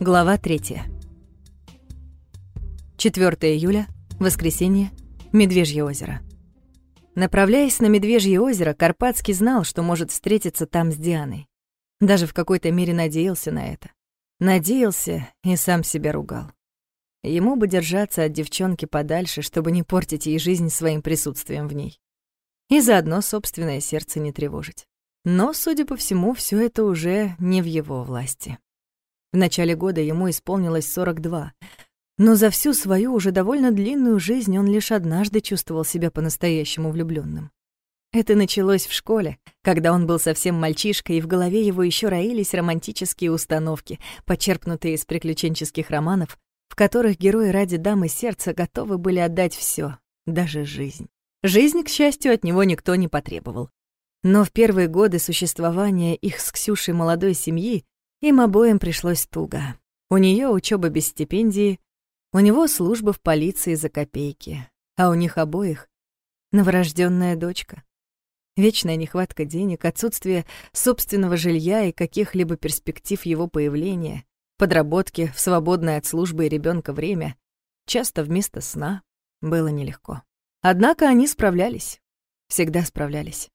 Глава 3. 4 июля, воскресенье, Медвежье озеро. Направляясь на Медвежье озеро, Карпатский знал, что может встретиться там с Дианой. Даже в какой-то мере надеялся на это. Надеялся и сам себя ругал. Ему бы держаться от девчонки подальше, чтобы не портить ей жизнь своим присутствием в ней. И заодно собственное сердце не тревожить. Но, судя по всему, все это уже не в его власти. В начале года ему исполнилось 42, но за всю свою уже довольно длинную жизнь он лишь однажды чувствовал себя по-настоящему влюбленным. Это началось в школе, когда он был совсем мальчишкой, и в голове его еще роились романтические установки, почерпнутые из приключенческих романов, в которых герои ради дамы сердца готовы были отдать все, даже жизнь. Жизнь, к счастью, от него никто не потребовал. Но в первые годы существования их с Ксюшей молодой семьи им обоим пришлось туго. У нее учеба без стипендии, у него служба в полиции за копейки, а у них обоих новорожденная дочка. Вечная нехватка денег, отсутствие собственного жилья и каких-либо перспектив его появления, подработки в свободное от службы и ребенка время, часто вместо сна, было нелегко. Однако они справлялись, всегда справлялись.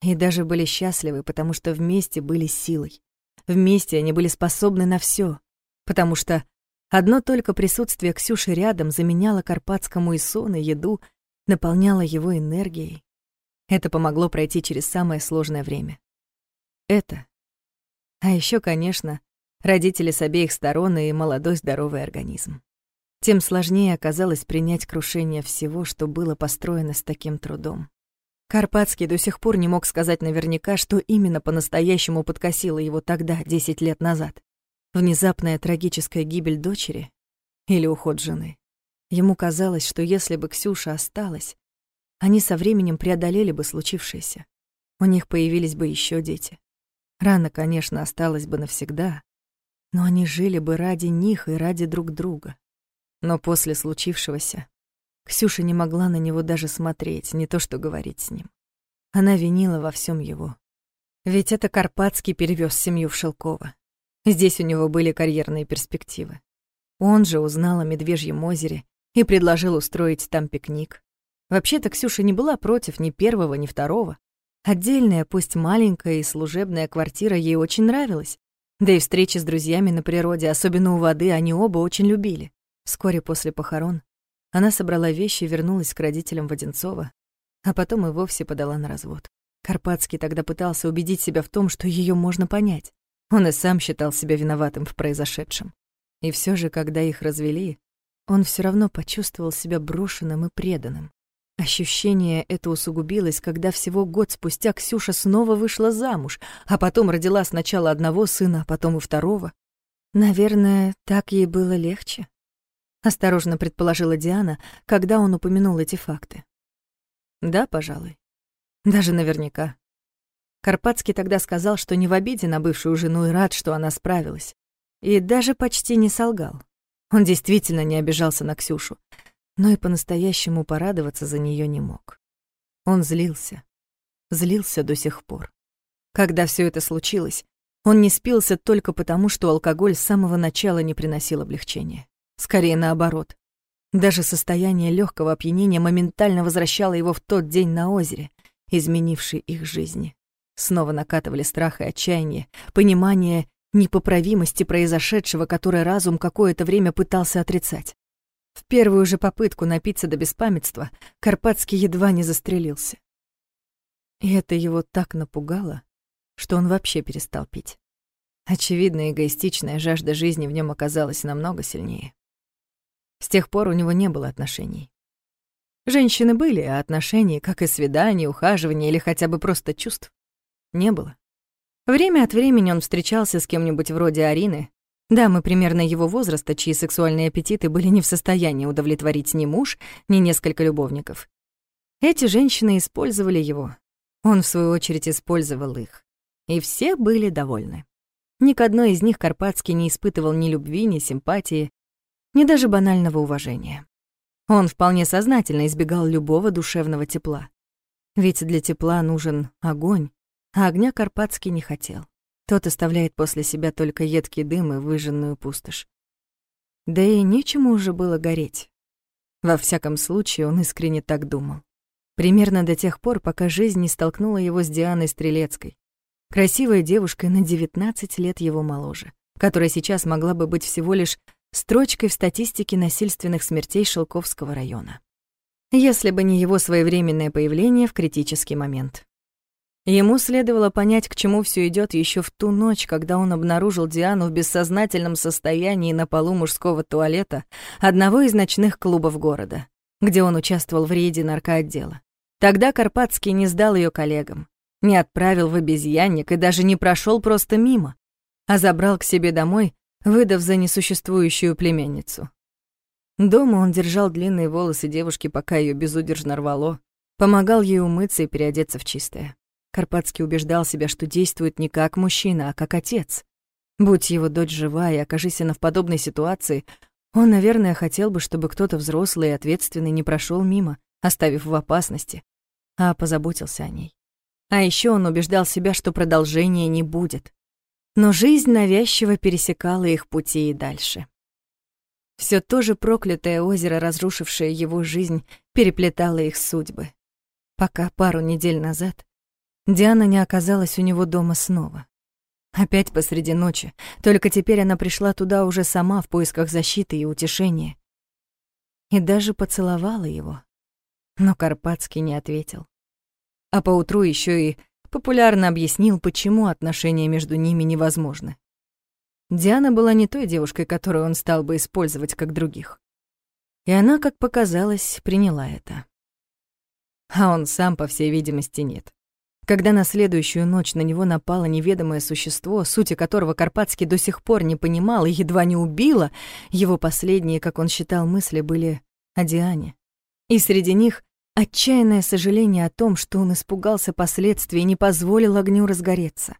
И даже были счастливы, потому что вместе были силой. Вместе они были способны на все, потому что одно только присутствие Ксюши рядом заменяло Карпатскому и сон, и еду, наполняло его энергией. Это помогло пройти через самое сложное время. Это. А еще, конечно, родители с обеих сторон и молодой здоровый организм. Тем сложнее оказалось принять крушение всего, что было построено с таким трудом. Карпатский до сих пор не мог сказать наверняка, что именно по-настоящему подкосило его тогда, 10 лет назад. Внезапная трагическая гибель дочери или уход жены. Ему казалось, что если бы Ксюша осталась, они со временем преодолели бы случившееся. У них появились бы еще дети. Рана, конечно, осталась бы навсегда, но они жили бы ради них и ради друг друга. Но после случившегося Ксюша не могла на него даже смотреть, не то что говорить с ним. Она винила во всем его. Ведь это Карпатский перевез семью в Шелково. Здесь у него были карьерные перспективы. Он же узнал о Медвежьем озере и предложил устроить там пикник. Вообще-то Ксюша не была против ни первого, ни второго. Отдельная, пусть маленькая и служебная квартира ей очень нравилась. Да и встречи с друзьями на природе, особенно у воды, они оба очень любили. Вскоре после похорон она собрала вещи и вернулась к родителям Воденцова, а потом и вовсе подала на развод. Карпатский тогда пытался убедить себя в том, что ее можно понять. Он и сам считал себя виноватым в произошедшем. И все же, когда их развели, он все равно почувствовал себя брошенным и преданным. Ощущение это усугубилось, когда всего год спустя Ксюша снова вышла замуж, а потом родила сначала одного сына, а потом и второго. Наверное, так ей было легче осторожно предположила Диана, когда он упомянул эти факты. Да, пожалуй. Даже наверняка. Карпатский тогда сказал, что не в обиде на бывшую жену и рад, что она справилась. И даже почти не солгал. Он действительно не обижался на Ксюшу, но и по-настоящему порадоваться за нее не мог. Он злился. Злился до сих пор. Когда все это случилось, он не спился только потому, что алкоголь с самого начала не приносил облегчения. Скорее наоборот. Даже состояние легкого опьянения моментально возвращало его в тот день на озере, изменивший их жизни. Снова накатывали страх и отчаяние, понимание непоправимости произошедшего, которое разум какое-то время пытался отрицать. В первую же попытку напиться до беспамятства Карпатский едва не застрелился. И это его так напугало, что он вообще перестал пить. Очевидно, эгоистичная жажда жизни в нем оказалась намного сильнее. С тех пор у него не было отношений. Женщины были, а отношений, как и свиданий, ухаживания или хотя бы просто чувств, не было. Время от времени он встречался с кем-нибудь вроде Арины, дамы примерно его возраста, чьи сексуальные аппетиты были не в состоянии удовлетворить ни муж, ни несколько любовников. Эти женщины использовали его. Он, в свою очередь, использовал их. И все были довольны. Ни к одной из них Карпатский не испытывал ни любви, ни симпатии, ни даже банального уважения. Он вполне сознательно избегал любого душевного тепла. Ведь для тепла нужен огонь, а огня Карпатский не хотел. Тот оставляет после себя только едкий дым и выжженную пустошь. Да и нечему уже было гореть. Во всяком случае, он искренне так думал. Примерно до тех пор, пока жизнь не столкнула его с Дианой Стрелецкой, красивой девушкой на 19 лет его моложе, которая сейчас могла бы быть всего лишь строчкой в статистике насильственных смертей Шелковского района. Если бы не его своевременное появление в критический момент. Ему следовало понять, к чему все идет еще в ту ночь, когда он обнаружил Диану в бессознательном состоянии на полу мужского туалета одного из ночных клубов города, где он участвовал в рейде наркоотдела. Тогда Карпатский не сдал ее коллегам, не отправил в обезьянник и даже не прошел просто мимо, а забрал к себе домой, выдав за несуществующую племянницу. Дома он держал длинные волосы девушки, пока ее безудержно рвало, помогал ей умыться и переодеться в чистое. Карпатский убеждал себя, что действует не как мужчина, а как отец. Будь его дочь жива и окажись она в подобной ситуации, он, наверное, хотел бы, чтобы кто-то взрослый и ответственный не прошел мимо, оставив в опасности, а позаботился о ней. А еще он убеждал себя, что продолжения не будет. Но жизнь навязчиво пересекала их пути и дальше. Все то же проклятое озеро, разрушившее его жизнь, переплетало их судьбы. Пока пару недель назад Диана не оказалась у него дома снова. Опять посреди ночи, только теперь она пришла туда уже сама в поисках защиты и утешения. И даже поцеловала его. Но Карпатский не ответил. А поутру еще и популярно объяснил, почему отношения между ними невозможны. Диана была не той девушкой, которую он стал бы использовать как других. И она, как показалось, приняла это. А он сам, по всей видимости, нет. Когда на следующую ночь на него напало неведомое существо, сути которого Карпатский до сих пор не понимал и едва не убило, его последние, как он считал, мысли были о Диане. И среди них отчаянное сожаление о том, что он испугался последствий не позволил огню разгореться.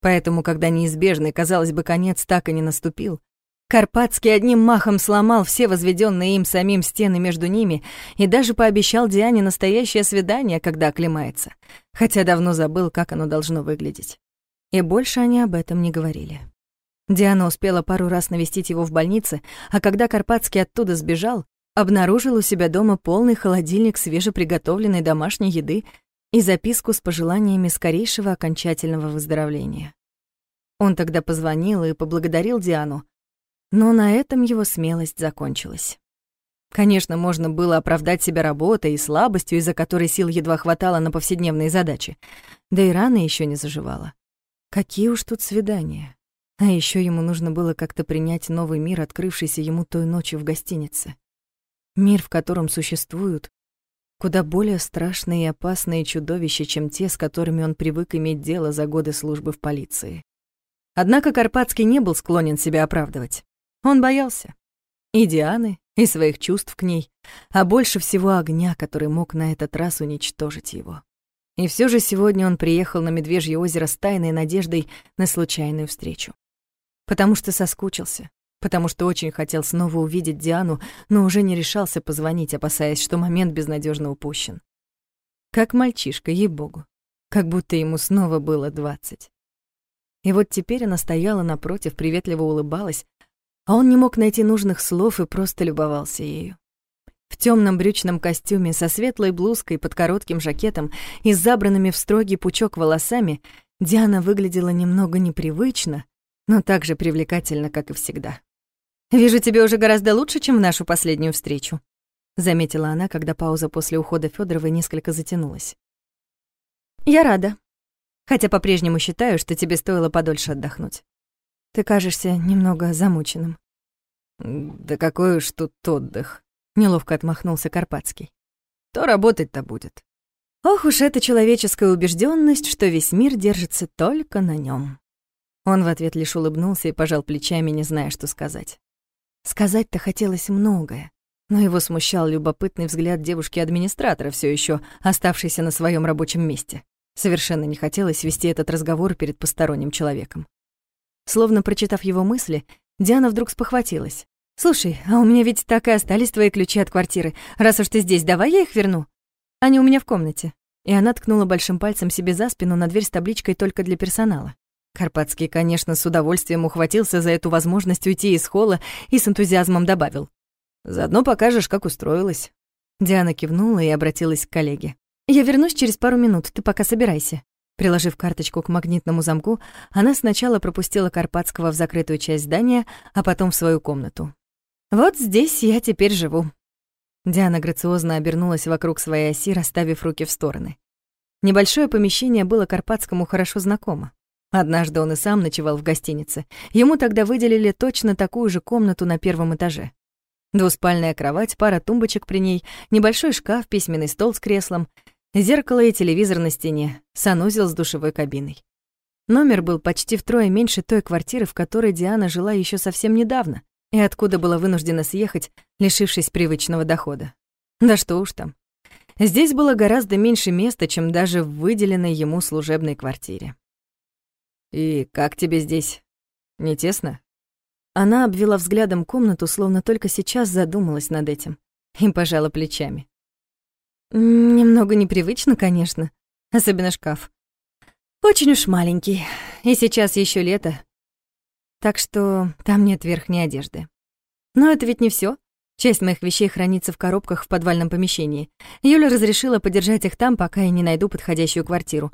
Поэтому, когда неизбежный, казалось бы, конец так и не наступил, Карпатский одним махом сломал все возведенные им самим стены между ними и даже пообещал Диане настоящее свидание, когда оклемается, хотя давно забыл, как оно должно выглядеть. И больше они об этом не говорили. Диана успела пару раз навестить его в больнице, а когда Карпатский оттуда сбежал, обнаружил у себя дома полный холодильник свежеприготовленной домашней еды и записку с пожеланиями скорейшего окончательного выздоровления. Он тогда позвонил и поблагодарил Диану, но на этом его смелость закончилась. Конечно, можно было оправдать себя работой и слабостью, из-за которой сил едва хватало на повседневные задачи. Да и рана еще не заживала. Какие уж тут свидания. А еще ему нужно было как-то принять новый мир, открывшийся ему той ночью в гостинице. Мир, в котором существуют куда более страшные и опасные чудовища, чем те, с которыми он привык иметь дело за годы службы в полиции. Однако Карпатский не был склонен себя оправдывать. Он боялся. И Дианы, и своих чувств к ней, а больше всего огня, который мог на этот раз уничтожить его. И все же сегодня он приехал на Медвежье озеро с тайной надеждой на случайную встречу. Потому что соскучился, потому что очень хотел снова увидеть Диану, но уже не решался позвонить, опасаясь, что момент безнадежно упущен. Как мальчишка, ей-богу, как будто ему снова было двадцать. И вот теперь она стояла напротив, приветливо улыбалась, а он не мог найти нужных слов и просто любовался ею. В темном брючном костюме со светлой блузкой под коротким жакетом и с забранными в строгий пучок волосами Диана выглядела немного непривычно, но так же привлекательно, как и всегда. «Вижу, тебе уже гораздо лучше, чем в нашу последнюю встречу», заметила она, когда пауза после ухода Федоровой несколько затянулась. «Я рада. Хотя по-прежнему считаю, что тебе стоило подольше отдохнуть. Ты кажешься немного замученным». «Да какой уж тут отдых», — неловко отмахнулся Карпатский. «То работать-то будет». Ох уж эта человеческая убежденность, что весь мир держится только на нем. Он в ответ лишь улыбнулся и пожал плечами, не зная, что сказать. Сказать-то хотелось многое, но его смущал любопытный взгляд девушки-администратора, все еще оставшейся на своем рабочем месте. Совершенно не хотелось вести этот разговор перед посторонним человеком. Словно прочитав его мысли, Диана вдруг спохватилась. «Слушай, а у меня ведь так и остались твои ключи от квартиры. Раз уж ты здесь, давай я их верну. Они у меня в комнате». И она ткнула большим пальцем себе за спину на дверь с табличкой «Только для персонала». Карпатский, конечно, с удовольствием ухватился за эту возможность уйти из холла и с энтузиазмом добавил. «Заодно покажешь, как устроилась». Диана кивнула и обратилась к коллеге. «Я вернусь через пару минут, ты пока собирайся». Приложив карточку к магнитному замку, она сначала пропустила Карпатского в закрытую часть здания, а потом в свою комнату. «Вот здесь я теперь живу». Диана грациозно обернулась вокруг своей оси, расставив руки в стороны. Небольшое помещение было Карпатскому хорошо знакомо. Однажды он и сам ночевал в гостинице. Ему тогда выделили точно такую же комнату на первом этаже. Двуспальная кровать, пара тумбочек при ней, небольшой шкаф, письменный стол с креслом, зеркало и телевизор на стене, санузел с душевой кабиной. Номер был почти втрое меньше той квартиры, в которой Диана жила еще совсем недавно, и откуда была вынуждена съехать, лишившись привычного дохода. Да что уж там. Здесь было гораздо меньше места, чем даже в выделенной ему служебной квартире. «И как тебе здесь? Не тесно?» Она обвела взглядом комнату, словно только сейчас задумалась над этим, и пожала плечами. «Немного непривычно, конечно, особенно шкаф. Очень уж маленький, и сейчас еще лето, так что там нет верхней одежды. Но это ведь не все. Часть моих вещей хранится в коробках в подвальном помещении. Юля разрешила подержать их там, пока я не найду подходящую квартиру.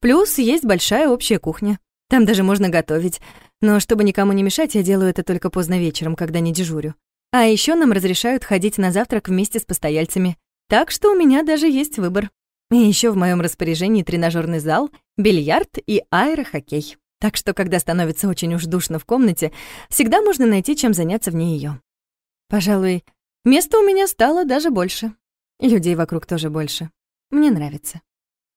Плюс есть большая общая кухня. Там даже можно готовить. Но чтобы никому не мешать, я делаю это только поздно вечером, когда не дежурю. А еще нам разрешают ходить на завтрак вместе с постояльцами. Так что у меня даже есть выбор. И еще в моем распоряжении тренажерный зал, бильярд и аэрохоккей. Так что, когда становится очень уж душно в комнате, всегда можно найти, чем заняться вне ее. Пожалуй, места у меня стало даже больше. Людей вокруг тоже больше. Мне нравится.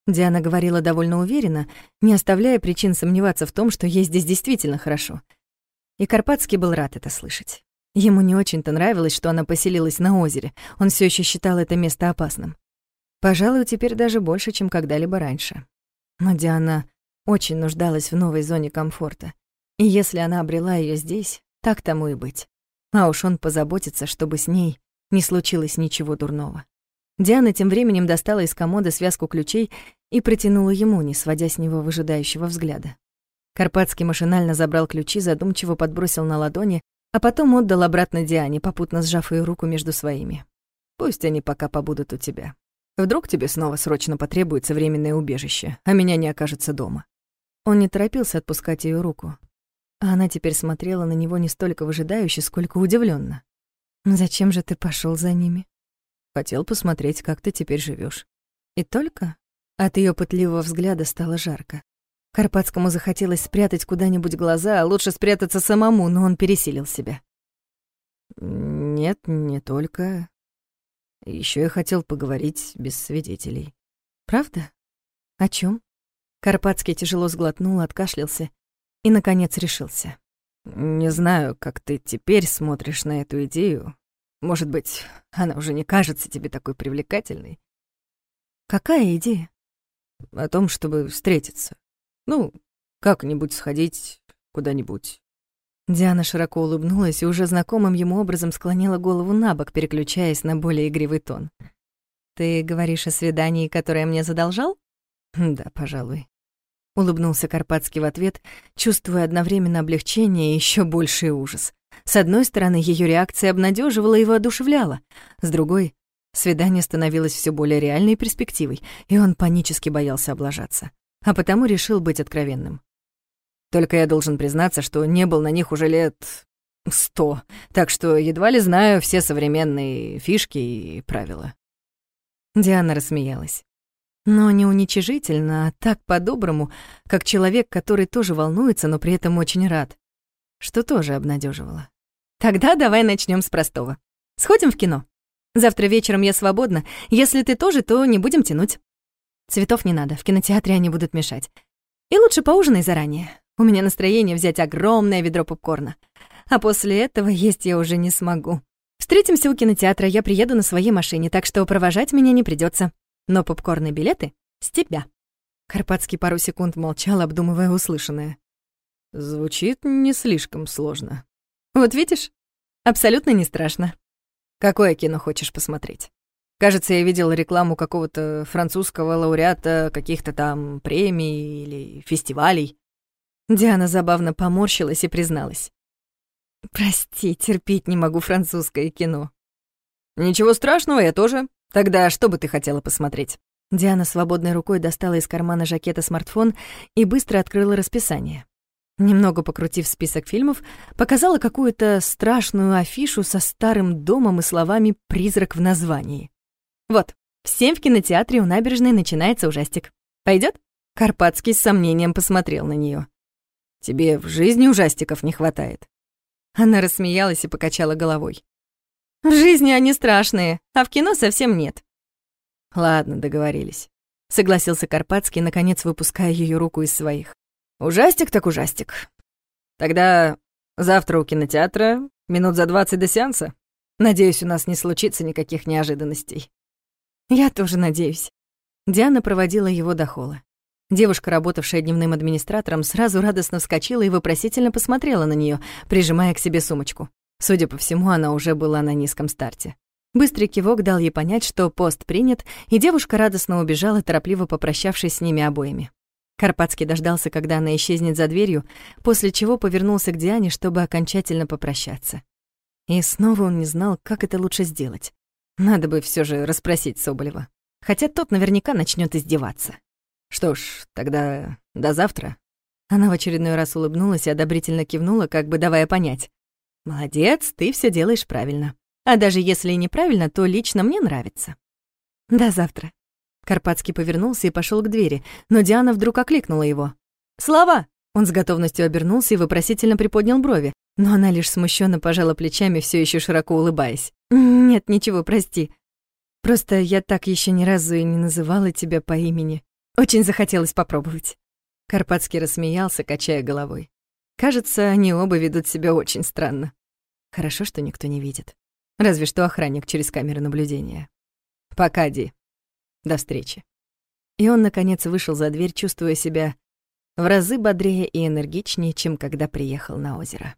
Диана говорила довольно уверенно, не оставляя причин сомневаться в том, что ей здесь действительно хорошо. И Карпатский был рад это слышать. Ему не очень-то нравилось, что она поселилась на озере. Он все еще считал это место опасным. Пожалуй, теперь даже больше, чем когда-либо раньше. Но Диана очень нуждалась в новой зоне комфорта. И если она обрела ее здесь, так тому и быть. А уж он позаботится, чтобы с ней не случилось ничего дурного. Диана тем временем достала из комода связку ключей и протянула ему, не сводя с него выжидающего взгляда. Карпатский машинально забрал ключи, задумчиво подбросил на ладони, а потом отдал обратно Диане, попутно сжав ее руку между своими. «Пусть они пока побудут у тебя. Вдруг тебе снова срочно потребуется временное убежище, а меня не окажется дома». Он не торопился отпускать ее руку, а она теперь смотрела на него не столько выжидающе, сколько удивленно. «Зачем же ты пошел за ними?» Хотел посмотреть, как ты теперь живешь. И только от ее пытливого взгляда стало жарко. Карпатскому захотелось спрятать куда-нибудь глаза, а лучше спрятаться самому, но он пересилил себя. Нет, не только. Еще я хотел поговорить без свидетелей. Правда? О чем? Карпатский тяжело сглотнул, откашлялся и, наконец, решился. Не знаю, как ты теперь смотришь на эту идею, может быть, она уже не кажется тебе такой привлекательной? Какая идея? О том, чтобы встретиться. Ну, как-нибудь сходить куда-нибудь. Диана широко улыбнулась и уже знакомым ему образом склонила голову на бок, переключаясь на более игривый тон. «Ты говоришь о свидании, которое мне задолжал?» «Да, пожалуй». Улыбнулся Карпатский в ответ, чувствуя одновременно облегчение и еще больший ужас. С одной стороны, ее реакция обнадеживала и воодушевляла, с другой — свидание становилось все более реальной перспективой, и он панически боялся облажаться, а потому решил быть откровенным. Только я должен признаться, что не был на них уже лет сто, так что едва ли знаю все современные фишки и правила. Диана рассмеялась. Но не уничижительно, а так по-доброму, как человек, который тоже волнуется, но при этом очень рад что тоже обнадеживало. Тогда давай начнем с простого. Сходим в кино. Завтра вечером я свободна. Если ты тоже, то не будем тянуть. Цветов не надо, в кинотеатре они будут мешать. И лучше поужинай заранее. У меня настроение взять огромное ведро попкорна. А после этого есть я уже не смогу. Встретимся у кинотеатра, я приеду на своей машине, так что провожать меня не придется. Но попкорн и билеты с тебя. Карпатский пару секунд молчал, обдумывая услышанное. Звучит не слишком сложно. Вот видишь? Абсолютно не страшно. Какое кино хочешь посмотреть? Кажется, я видел рекламу какого-то французского лауреата каких-то там премий или фестивалей. Диана забавно поморщилась и призналась. «Прости, терпеть не могу французское кино». «Ничего страшного, я тоже. Тогда что бы ты хотела посмотреть?» Диана свободной рукой достала из кармана жакета смартфон и быстро открыла расписание. Немного покрутив список фильмов, показала какую-то страшную афишу со старым домом и словами «призрак» в названии. «Вот, в семь в кинотеатре у набережной начинается ужастик. Пойдет? Карпатский с сомнением посмотрел на нее. «Тебе в жизни ужастиков не хватает?» Она рассмеялась и покачала головой. «В жизни они страшные, а в кино совсем нет». «Ладно, договорились», — согласился Карпатский, наконец выпуская ее руку из своих. Ужастик так ужастик. Тогда завтра у кинотеатра, минут за двадцать до сеанса. Надеюсь, у нас не случится никаких неожиданностей. Я тоже надеюсь. Диана проводила его до холла. Девушка, работавшая дневным администратором, сразу радостно вскочила и вопросительно посмотрела на нее, прижимая к себе сумочку. Судя по всему, она уже была на низком старте. Быстрый кивок дал ей понять, что пост принят, и девушка радостно убежала, торопливо попрощавшись с ними обоими. Карпатский дождался, когда она исчезнет за дверью, после чего повернулся к Диане, чтобы окончательно попрощаться. И снова он не знал, как это лучше сделать. Надо бы все же расспросить Соболева. Хотя тот наверняка начнет издеваться. Что ж, тогда до завтра. Она в очередной раз улыбнулась и одобрительно кивнула, как бы давая понять. «Молодец, ты все делаешь правильно. А даже если и неправильно, то лично мне нравится. До завтра». Карпатский повернулся и пошел к двери, но Диана вдруг окликнула его. «Слава!» Он с готовностью обернулся и вопросительно приподнял брови, но она лишь смущенно пожала плечами, все еще широко улыбаясь. «Нет, ничего, прости. Просто я так еще ни разу и не называла тебя по имени. Очень захотелось попробовать». Карпатский рассмеялся, качая головой. Кажется, они оба ведут себя очень странно. Хорошо, что никто не видит. Разве что охранник через камеры наблюдения. «Пока, Ди», до встречи. И он, наконец, вышел за дверь, чувствуя себя в разы бодрее и энергичнее, чем когда приехал на озеро.